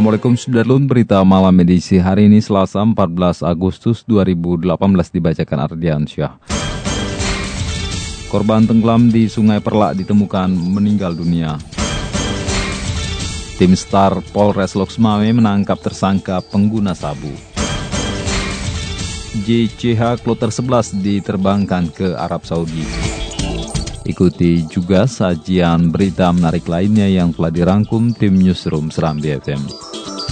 Assalamualaikum Sudarlun, berita malam edisi hari ini Selasa 14 Agustus 2018 dibacakan Ardian Syah. Korban tenggelam di Sungai Perlak ditemukan meninggal dunia. Tim Star Polres Loksmawe menangkap tersangka pengguna sabu. JCH Kloter 11 diterbangkan ke Arab Saudi. Ikuti juga sajian berita menarik lainnya yang telah dirangkum tim Newsroom Serambi FM.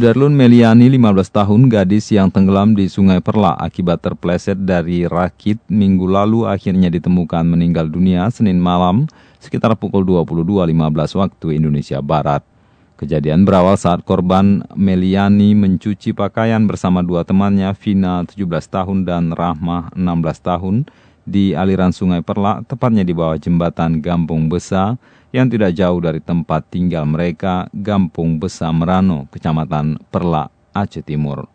Sudarlun Meliani, 15 tahun, gadis yang tenggelam di Sungai Perla akibat terpleset dari rakit minggu lalu akhirnya ditemukan meninggal dunia Senin malam sekitar pukul 22.15 waktu Indonesia Barat. Kejadian berawal saat korban Meliani mencuci pakaian bersama dua temannya, Vina 17 tahun dan Rahmah 16 tahun, di aliran Sungai Perla, tepatnya di bawah jembatan Gampung Besa, yang tidak jauh dari tempat tinggal mereka, Gampung Besa Merano, Kecamatan Perla, Aceh Timur.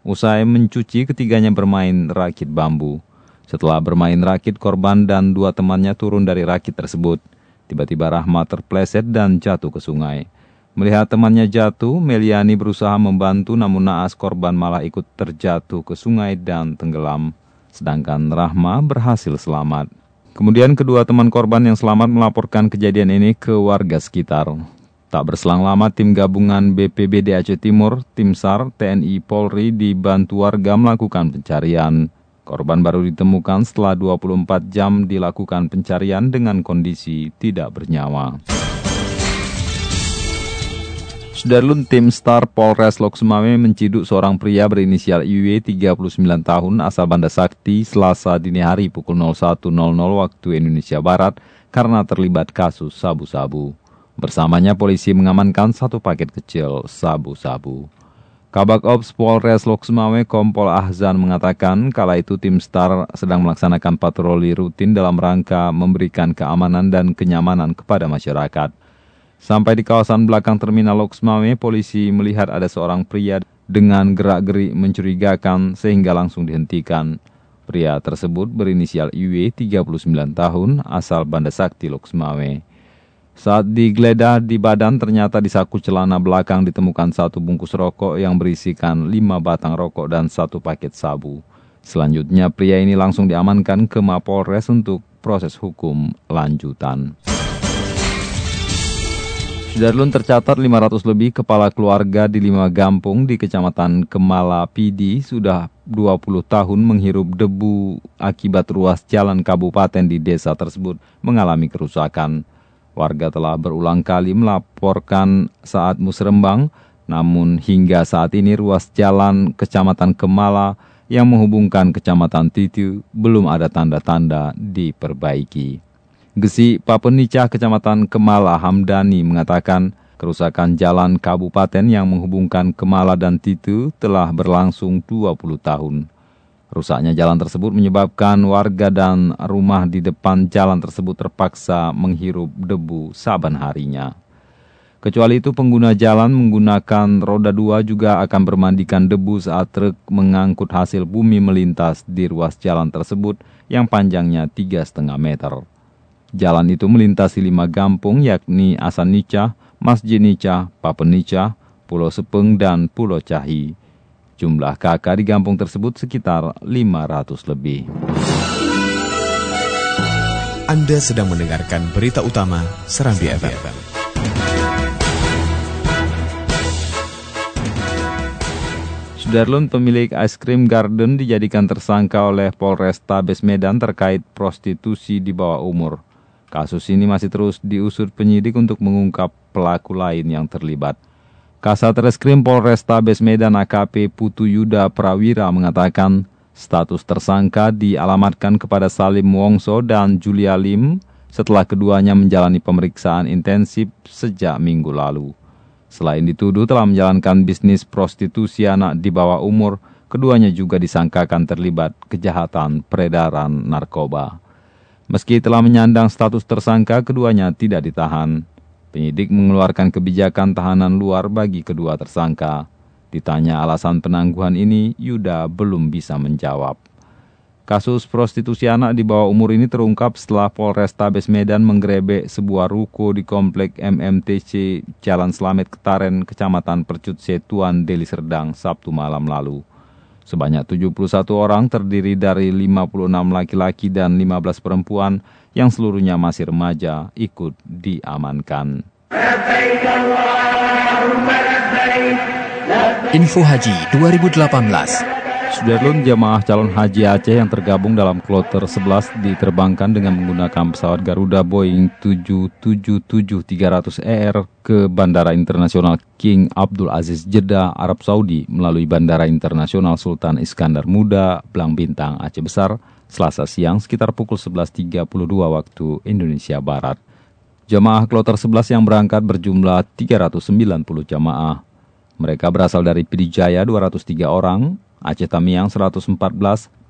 Usai mencuci, ketiganya bermain rakit bambu. Setelah bermain rakit, korban dan dua temannya turun dari rakit tersebut. Tiba-tiba Rahmat terpleset dan jatuh ke sungai. Melihat temannya jatuh, Meliani berusaha membantu namun naas korban malah ikut terjatuh ke sungai dan tenggelam. Sedangkan Rahma berhasil selamat. Kemudian kedua teman korban yang selamat melaporkan kejadian ini ke warga sekitar. Tak berselang lama tim gabungan BPBD Aceh Timur, tim SAR, TNI Polri dibantu warga melakukan pencarian. Korban baru ditemukan setelah 24 jam dilakukan pencarian dengan kondisi tidak bernyawa. Sudarlun tim Star Polres Lok Sumawe menciduk seorang pria berinisial IW 39 tahun asal Banda Sakti selasa dini hari pukul 01.00 waktu Indonesia Barat karena terlibat kasus sabu-sabu. Bersamanya polisi mengamankan satu paket kecil sabu-sabu. Kabak Ops Polres Lok Sumawe Kompol Ahzan mengatakan kala itu tim STAR sedang melaksanakan patroli rutin dalam rangka memberikan keamanan dan kenyamanan kepada masyarakat. Sampai di kawasan belakang terminal Loksmawe, polisi melihat ada seorang pria dengan gerak-gerik mencurigakan sehingga langsung dihentikan. Pria tersebut berinisial IW, 39 tahun, asal Banda Sakti Loksmawe. Saat digeledah di badan, ternyata di saku celana belakang ditemukan satu bungkus rokok yang berisikan lima batang rokok dan satu paket sabu. Selanjutnya, pria ini langsung diamankan ke Mapolres untuk proses hukum lanjutan. Sudarlun tercatat 500 lebih kepala keluarga di lima gampung di Kecamatan Kemala Pidi sudah 20 tahun menghirup debu akibat ruas jalan kabupaten di desa tersebut mengalami kerusakan. Warga telah berulang kali melaporkan saat musrembang, namun hingga saat ini ruas jalan Kecamatan Kemala yang menghubungkan Kecamatan Titu belum ada tanda-tanda diperbaiki. Gesi Papenicah Kecamatan Kemala Hamdani mengatakan kerusakan jalan kabupaten yang menghubungkan Kemala dan Titu telah berlangsung 20 tahun. Rusaknya jalan tersebut menyebabkan warga dan rumah di depan jalan tersebut terpaksa menghirup debu saban harinya. Kecuali itu pengguna jalan menggunakan roda dua juga akan bermandikan debu saat truk mengangkut hasil bumi melintas di ruas jalan tersebut yang panjangnya 3,5 meter. Jalan itu melintasi lima gampung yakni Asan Nicah, Masjid Nicah, Papen Nicah, Pulau Sepeng, dan Pulau Cahi. Jumlah kakak di kampung tersebut sekitar 500 lebih. Anda sedang mendengarkan berita utama Serambi FM. Sudarlun pemilik ice cream garden dijadikan tersangka oleh Polresta Medan terkait prostitusi di bawah umur. Kasus ini masih terus diusut penyidik untuk mengungkap pelaku lain yang terlibat. Kasat Reskrim Polresta Medan AKP Putu Yuda Prawira mengatakan status tersangka dialamatkan kepada Salim Wongso dan Julia Lim setelah keduanya menjalani pemeriksaan intensif sejak minggu lalu. Selain dituduh telah menjalankan bisnis prostitusi anak di bawah umur, keduanya juga disangkakan terlibat kejahatan peredaran narkoba. Meski telah menyandang status tersangka, keduanya tidak ditahan. Penyidik mengeluarkan kebijakan tahanan luar bagi kedua tersangka. Ditanya alasan penangguhan ini, Yuda belum bisa menjawab. Kasus prostitusi anak di bawah umur ini terungkap setelah Polrestabes Medan menggerebek sebuah ruko di komplek MMTC Jalan Slamet Ketaren, Kecamatan Percut Setuan, Deli Serdang, Sabtu malam lalu. Sebanyak 71 orang terdiri dari 56 laki-laki dan 15 perempuan yang seluruhnya masih remaja ikut diamankan. Info Haji 2018 Sudarlun jamaah calon haji Aceh yang tergabung dalam kloter 11 diterbangkan dengan menggunakan pesawat Garuda Boeing 777-300ER ke Bandara Internasional King Abdul Aziz Jeddah, Arab Saudi melalui Bandara Internasional Sultan Iskandar Muda, Blang Bintang, Aceh Besar, Selasa siang sekitar pukul 11.32 waktu Indonesia Barat. Jamaah kloter 11 yang berangkat berjumlah 390 jamaah. Mereka berasal dari Pidijaya 203 orang, Aceh Tamiang 114,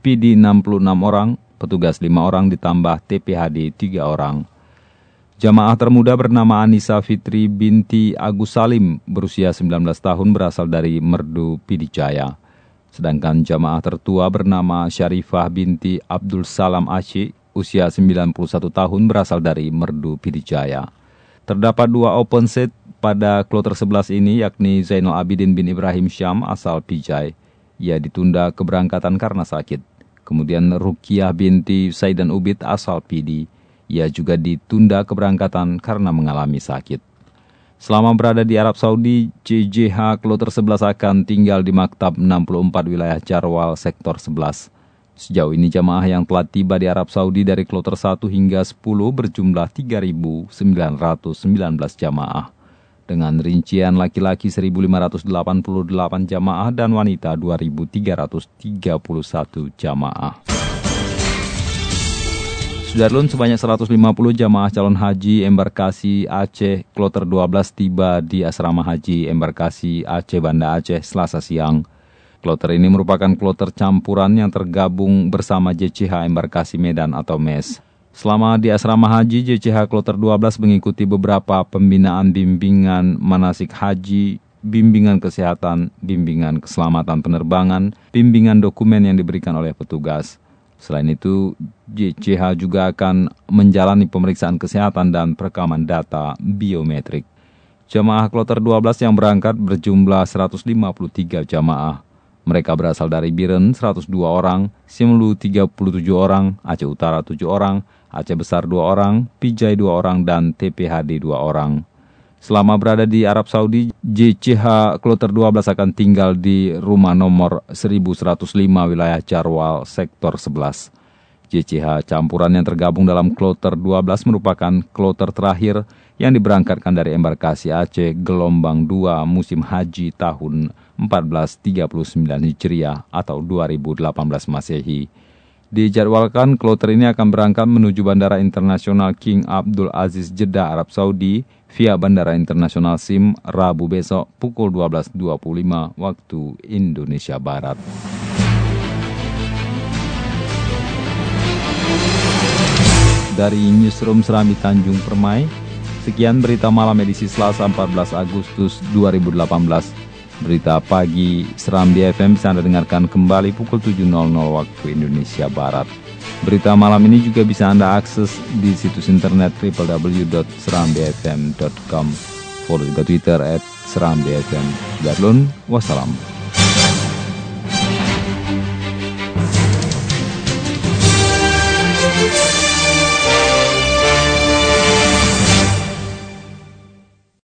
PD 66 orang, petugas 5 orang ditambah TPHD 3 orang. Jamaah termuda bernama Anissa Fitri binti Agus Salim berusia 19 tahun berasal dari Merdu Pidijaya. Sedangkan jamaah tertua bernama Syarifah binti Abdul Salam Aceh usia 91 tahun berasal dari Merdu Pidijaya. Terdapat dua open set pada kloter 11 ini yakni Zainal Abidin bin Ibrahim Syam asal Pijai ia ditunda keberangkatan karena sakit. Kemudian Rukiah binti Saidan Ubid asal Pidi. Ia juga ditunda keberangkatan karena mengalami sakit. Selama berada di Arab Saudi, JJH Kloter 11 akan tinggal di Maktab 64 wilayah Jarwal Sektor 11. Sejauh ini jamaah yang telah tiba di Arab Saudi dari Kloter 1 hingga 10 berjumlah 3.919 jamaah dengan rincian laki-laki 1.588 jamaah dan wanita 2.331 jamaah. Sudarlun sebanyak 150 jamaah calon haji embarkasi Aceh Kloter 12 tiba di asrama haji embarkasi Aceh Banda Aceh selasa siang. Kloter ini merupakan kloter campuran yang tergabung bersama JCH Embarkasi Medan atau MES. Selama di asrama haji, JCH Kloter 12 mengikuti beberapa pembinaan bimbingan manasik haji, bimbingan kesehatan, bimbingan keselamatan penerbangan, bimbingan dokumen yang diberikan oleh petugas. Selain itu, JCH juga akan menjalani pemeriksaan kesehatan dan perekaman data biometrik. Jamaah Kloter 12 yang berangkat berjumlah 153 jamaah. Mereka berasal dari Biren 102 orang, Simelu 37 orang, Aceh Utara 7 orang, Aceh Besar dua orang, Pijai dua orang, dan TPHD dua orang. Selama berada di Arab Saudi, JCH Kloter 12 akan tinggal di rumah nomor 1105 wilayah Jarwal, sektor 11. JCH campuran yang tergabung dalam Kloter 12 merupakan kloter terakhir yang diberangkatkan dari embarkasi Aceh gelombang 2 musim haji tahun 1439 Hijriah atau 2018 Masehi. Dijadwalkan kloter ini akan berangkat menuju Bandara Internasional King Abdul Aziz Jeddah, Arab Saudi via Bandara Internasional SIM Rabu besok pukul 12.25 waktu Indonesia Barat. Dari Newsroom Serambi Tanjung Permai, sekian berita malam edisi Selasa 14 Agustus 2018. Berita pagi Seram di FM bisa Anda dengarkan kembali pukul 7.00 waktu Indonesia Barat. Berita malam ini juga bisa Anda akses di situs internet www.serambfm.com. Follow juga Twitter at serambfm. Darlun, wassalam.